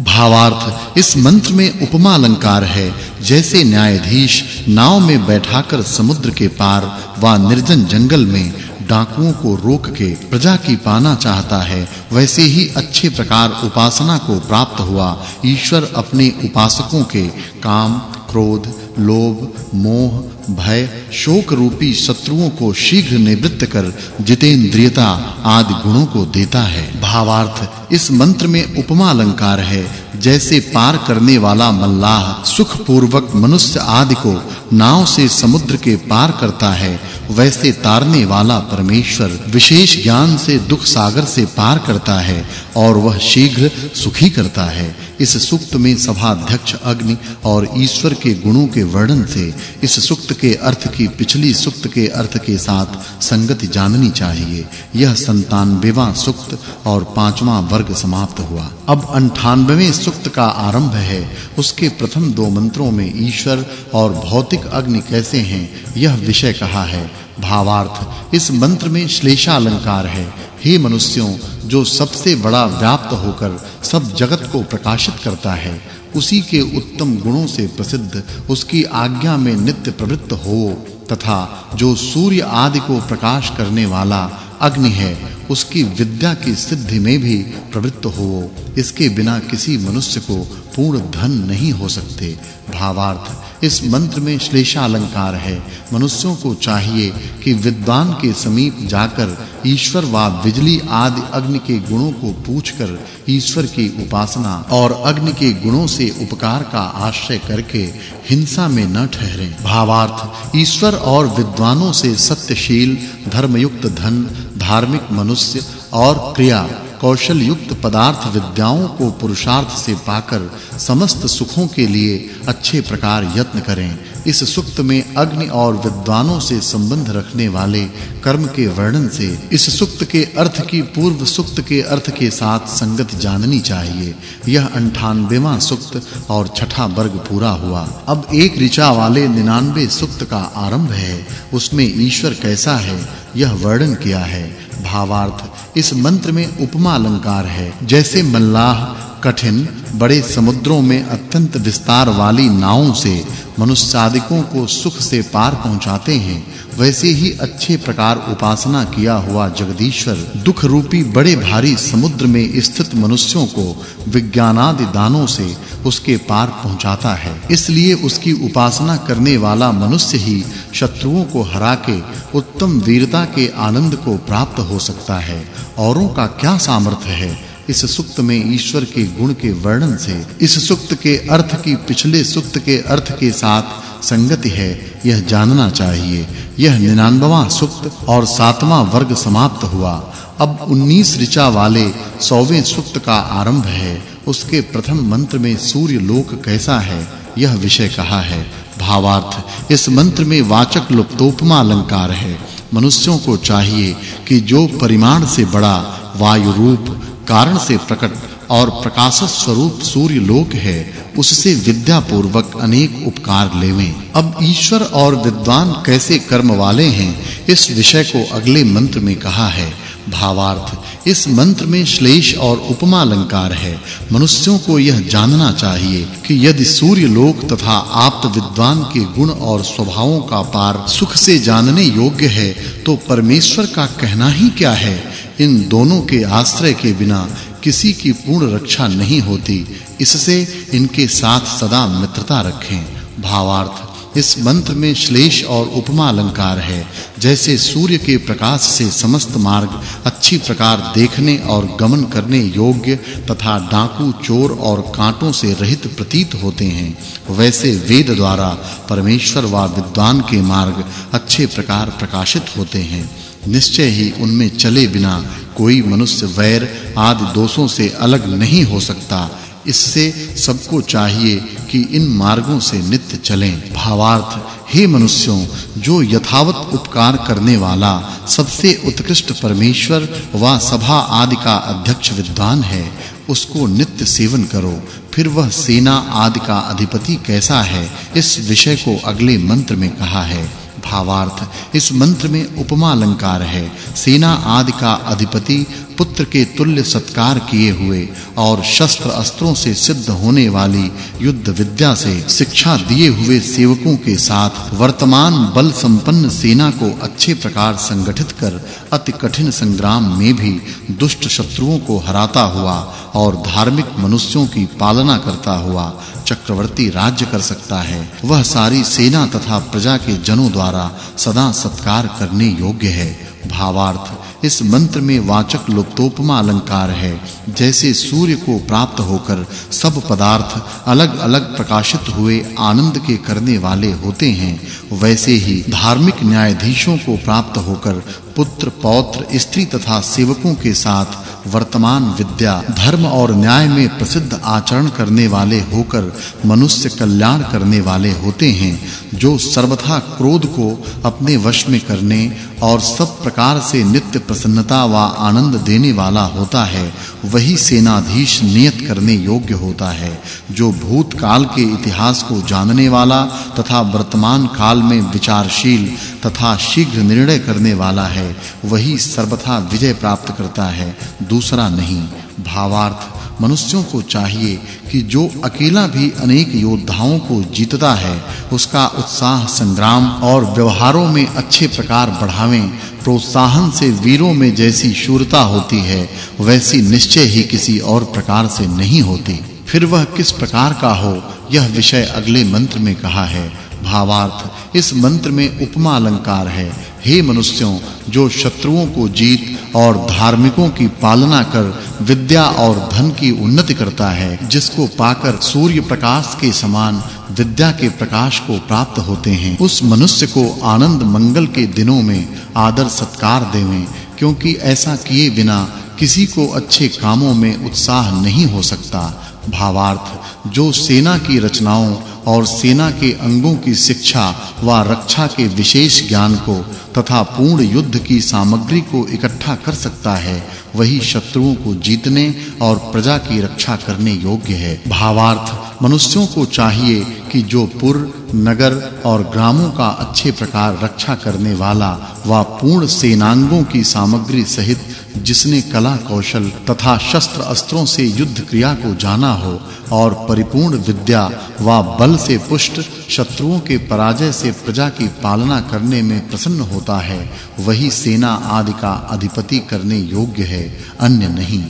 भावार्थ, इस मंत्र में उपमा अलंकार है, जैसे न्यायाधीश नाव में बैठाकर समुद्र के पार व निर्जन जंगल में डाकुओं को रोक के प्रजा की पाना चाहता है, वैसे ही अच्छे प्रकार उपासना को प्राप्त हुआ, ईश्वर अपने उपासकों के काम, क्रोध लोभ, मोह, भय, शोक रूपी शत्रुओं को शीघ्र निवृत्त कर जितेंद्रियता आदि गुणों को देता है। भावार्थ, इस मंत्र में उपमा अलंकार है, जैसे पार करने वाला मल्लाह सुख पूर्वक मनुष्य आदि को नाव से समुद्र के पार करता है, वैसे तारने वाला परमेश्वर विशेष ज्ञान से दुख सागर से पार करता है और वह शीघ्र सुखी करता है। इस सुक्त में सभा अध्यक्ष अग्नि और ईश्वर के गुणों के वर्णन से इस सुक्त के अर्थ की पिछली सुक्त के अर्थ के साथ संगति जाननी चाहिए। यह 97वां सुक्त और पांचवां वर्ग समाप्त हुआ। अब 98वें सुक्त का आरंभ है। उसके प्रथम दो मंत्रों में ईश्वर और भौतिक अग्नि कैसे हैं, यह विषय कहा है। भावार्थ, इस मंत्र में श्लेषा अलंकार है। हे मनुष्यों, जो सबसे बड़ा व्याप्त होकर सब जगत को प्रकाशित करता है, उसी के उत्तम गुणों से प्रसिद्ध, उसकी आज्ञा में नित्य प्रवृत्त हो, तथा जो सूर्य आदि को प्रकाश करने वाला अग्नि है, उसकी विद्या की सिद्धि में भी प्रवृत्त हो, इसके बिना किसी मनुष्य को पूर्ण धन नहीं हो सकते। भावार्थ इस मंत्र में श्लेषा अलंकार है। मनुष्यों को चाहिए कि विद्वान के समीप जाकर ईश्वर व बिजली आदि अग्नि के गुणों को पूछकर ईश्वर की उपासना और अग्नि के गुणों से उपकार का आश्रय करके हिंसा में न ठहरें। भावार्थ, ईश्वर और विद्वानों से सत्यशील, धर्मयुक्त धन, धार्मिक मनुष्य और क्रिया कौशल युक्त पदार्थ विद्याओं को पुरुषार्थ से पाकर समस्त सुखों के लिए अच्छे प्रकार यत्न करें। इस सुक्त में अग्नि और विद्वानों से संबंध रखने वाले कर्म के वर्णन से इस सुक्त के अर्थ की पूर्व सुक्त के अर्थ के साथ संगत जाननी चाहिए। यह 98वां सुक्त और छठा वर्ग पूरा हुआ। अब एक ऋचा वाले 99 सुक्त का आरंभ है। उसमें ईश्वर कैसा है, यह वर्णन किया है। भावार्थ इस मंत्र में उपमा अलंकार है जैसे मल्लाह कठिन, बड़े समुद्रों में अत्यंत विस्तार वाली नावों से मनुष्यादिकों को सुख से पार पहुंचाते हैं, वैसे ही अच्छे प्रकार उपासना किया हुआ जगदीश्वर दुख रूपी बड़े भारी समुद्र में स्थित मनुष्यों को विज्ञानादि दानों से उसके पार पहुंचाता है। इसलिए उसकी उपासना करने वाला मनुष्य ही शत्रुओं को हरा के उत्तम वीरता के आनंद को प्राप्त हो सकता है। औरों का क्या सामर्थ्य है? इस सुक्त में ईश्वर के गुण के वर्णन से, इस सुक्त के अर्थ की पिछले सुक्त के अर्थ के साथ संगति है, यह जानना चाहिए। यह 99वां सुक्त और 7वां वर्ग समाप्त हुआ। अब 19 ऋचा वाले 100वें सुक्त का आरंभ है। उसके प्रथम मंत्र में सूर्य लोक कैसा है, यह विषय कहा है। भावार्थ, इस मंत्र में वाचक् लुप्तोपमा अलंकार है। मनुष्यों को चाहिए कि जो परिमाण से बड़ा वायु रूप कारण से प्रकट और प्रकाश स्वरूप सूर्य लोक है, उससे विद्या पूर्वक अनेक उपकार लेवें। अब ईश्वर और विद्वान कैसे कर्म वाले हैं, इस विषय को अगले मंत्र में कहा है। भावार्थ, इस मंत्र में श्लेष और उपमा अलंकार है। मनुष्यों को यह जानना चाहिए कि यदि सूर्य लोक तथा आप्त विद्वान के गुण और स्वभावों का पार सुख से जानने योग्य है तो परमेश्वर का कहना ही क्या है? इन दोनों के आश्रय के बिना किसी की पूर्ण रक्षा नहीं होती। इससे इनके साथ सदा मित्रता रखें। भावार्थ, इस मंत्र में श्लेष और उपमा अलंकार है, जैसे सूर्य के प्रकाश से समस्त मार्ग अच्छी प्रकार देखने और गमन करने योग्य तथा डाकू, चोर और कांटों से रहित प्रतीत होते हैं। वैसे वेद द्वारा परमेश्वर व विद्वान के मार्ग अच्छे प्रकार प्रकाशित होते हैं। निश्चय ही उनमें चले बिना कोई मनुष्य वैर आदि दोषों से अलग नहीं हो सकता। इससे सबको चाहिए कि इन मार्गों से नित्य चलें। भावार्थ, हे मनुष्यों, जो यथावत उपकार करने वाला, सबसे उत्कृष्ट परमेश्वर व सभा आदि का अध्यक्ष विद्वान है, उसको नित्य सेवन करो। फिर वह सेना आदि का अधिपति कैसा है, इस विषय को अगले मंत्र में कहा है। भावार्थ। इस मंत्र में उपमा अलंकार है। सेना आदि का अधिपति पुत्र के तुल्य सत्कार किए हुए और शस्त्र अस्त्रों से सिद्ध होने वाली युद्ध विद्या से शिक्षा दिए हुए सेवकों के साथ वर्तमान बल संपन्न सेना को अच्छे प्रकार संगठित कर अति कठिन संग्राम में भी दुष्ट शत्रुओं को हराता हुआ और धार्मिक मनुष्यों की पालना करता हुआ चक्रवर्ती राज्य कर सकता है। वह सारी सेना तथा प्रजा के जनों द्वारा सदा सत्कार करने योग्य है। भावार्थ, इस मंत्र में वाचक् लुप्तोपमा अलंकार है। जैसे सूर्य को प्राप्त होकर सब पदार्थ अलग-अलग प्रकाशित हुए आनंद के करने वाले होते हैं, वैसे ही धार्मिक न्यायाधीशों को प्राप्त होकर पुत्र, पौत्र, स्त्री तथा सेवकों के साथ वर्तमान विद्या, धर्म और न्याय में प्रसिद्ध आचरण करने वाले होकर मनुष्य कल्याण करने वाले होते हैं। जो सर्वथा क्रोध को अपने वश में करने और सब प्रकार से नित्य प्रसन्नता व आनंद देने वाला होता है, वही सेनाधीश नियत करने योग्य होता है। जो भूतकाल के इतिहास को जानने वाला तथा वर्तमान काल में विचारशील तथा शीघ्र निर्णय करने वाला है, वही सर्वथा विजय प्राप्त करता है। दूसरा नहीं, भावार्थ मनुष्यों को चाहिए कि जो अकेला भी अनेक योद्धाओं को जीतता है, उसका उत्साह संग्राम और व्यवहारों में अच्छे प्रकार बढ़ावें, प्रोत्साहन से वीरों में जैसी शूरता होती है, वैसी निश्चय ही किसी और प्रकार से नहीं होती। फिर वह किस प्रकार का हो, यह विषय अगले मंत्र में कहा है। भावार्थ। इस मंत्र में उपमा अलंकार है। हे मनुष्यों, जो शत्रुओं को जीत और धार्मिकों की पालना कर विद्या और धन की उन्नति करता है, जिसको पाकर सूर्य प्रकाश के समान विद्या के प्रकाश को प्राप्त होते हैं, उस मनुष्य को आनंद मंगल के दिनों में आदर सत्कार देवें, क्योंकि ऐसा किए बिना किसी को अच्छे कामों में उत्साह नहीं हो सकता। भावार्थ, जो सेना की रचनाओं और सेना के अंगों की शिक्षा व रक्षा के विशेष ज्ञान को तथा पूर्ण युद्ध की सामग्री को इकट्ठा कर सकता है, वही शत्रुओं को जीतने और प्रजा की रक्षा करने योग्य है। भावार्थ, मनुष्यों को चाहिए कि जो पुर, नगर और ग्रामों का अच्छे प्रकार रक्षा करने वाला व पूर्ण सेनांगों की सामग्री सहित जिसने कला कौशल तथा शस्त्र अस्त्रों से युद्ध क्रिया को जाना हो और परिपूर्ण विद्या व बल से पुष्ट शत्रुओं के पराजय से प्रजा की पालना करने में प्रसन्न होता है, वही सेना आदि का अधिपति करने योग्य है, अन्य नहीं।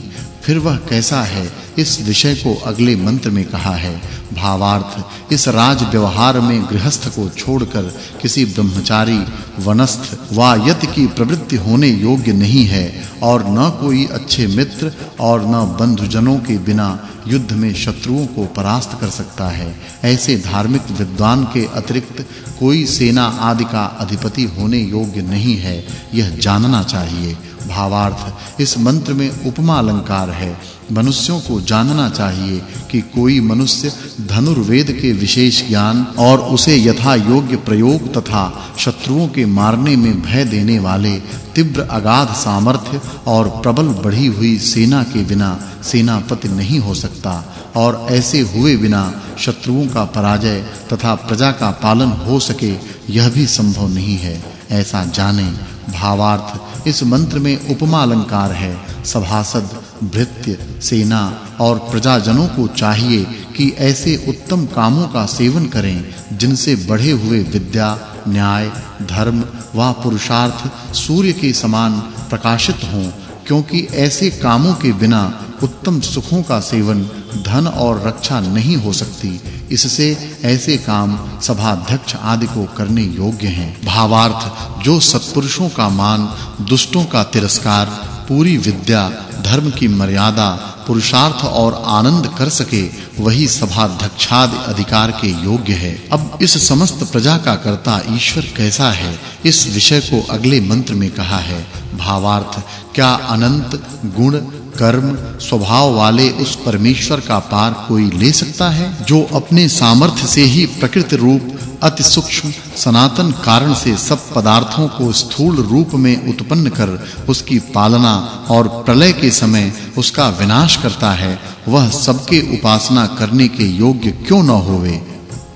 फिर वह कैसा है? इस विषय को अगले मंत्र में कहा है। भावार्थ, इस राज व्यवहार में गृहस्थ को छोड़कर किसी ब्रह्मचारी, वनस्थ वा यति की प्रवृत्ति होने योग्य नहीं है और न कोई अच्छे मित्र और न बंधुजनों के बिना युद्ध में शत्रुओं को परास्त कर सकता है। ऐसे धार्मिक विद्वान के अतिरिक्त कोई सेना आदि का अधिपति होने योग्य नहीं है। यह जानना चाहिए। भावार्थ। इस मंत्र में उपमा अलंकार है। मनुष्यों को जानना चाहिए कि कोई मनुष्य धनुर्वेद के विशेष ज्ञान और उसे यथा योग्य प्रयोग तथा शत्रुओं के मारने में भय देने वाले तीव्र अगाध सामर्थ्य और प्रबल बढ़ी हुई सेना के बिना सेनापति नहीं हो सकता और ऐसे हुए बिना शत्रुओं का पराजय तथा प्रजा का पालन हो सके यह भी संभव नहीं है। ऐसा जाने। भावार्थ। इस मंत्र में उपमा अलंकार है। सभासद, भृत्य, सेना और प्रजाजनों को चाहिए कि ऐसे उत्तम कामों का सेवन करें, जिनसे बढ़े हुए विद्या, न्याय, धर्म व पुरुषार्थ सूर्य के समान प्रकाशित हों, क्योंकि ऐसे कामों के बिना उत्तम सुखों का सेवन धन और रक्षा नहीं हो सकती। इससे ऐसे काम सभाध्यक्ष आदि को करने योग्य हैं। भावार्थ, जो सत्पुरुषों का मान, दुष्टों का तिरस्कार, पूरी विद्या, धर्म की मर्यादा, पुरुषार्थ और आनंद कर सके, वही सभाध्यक्षादि अधिकार के योग्य है। अब इस समस्त प्रजा का कर्ता ईश्वर कैसा है, इस विषय को अगले मंत्र में कहा है। भावार्थ, क्या अनंत गुण कर्म स्वभाव वाले उस परमेश्वर का पार कोई ले सकता है, जो अपने सामर्थ्य से ही प्रकृति रूप, अति सूक्ष्म, सनातन कारण से सब पदार्थों को स्थूल रूप में उत्पन्न कर उसकी पालना और प्रलय के समय उसका विनाश करता है, वह सबके उपासना करने के योग्य क्यों न होवे?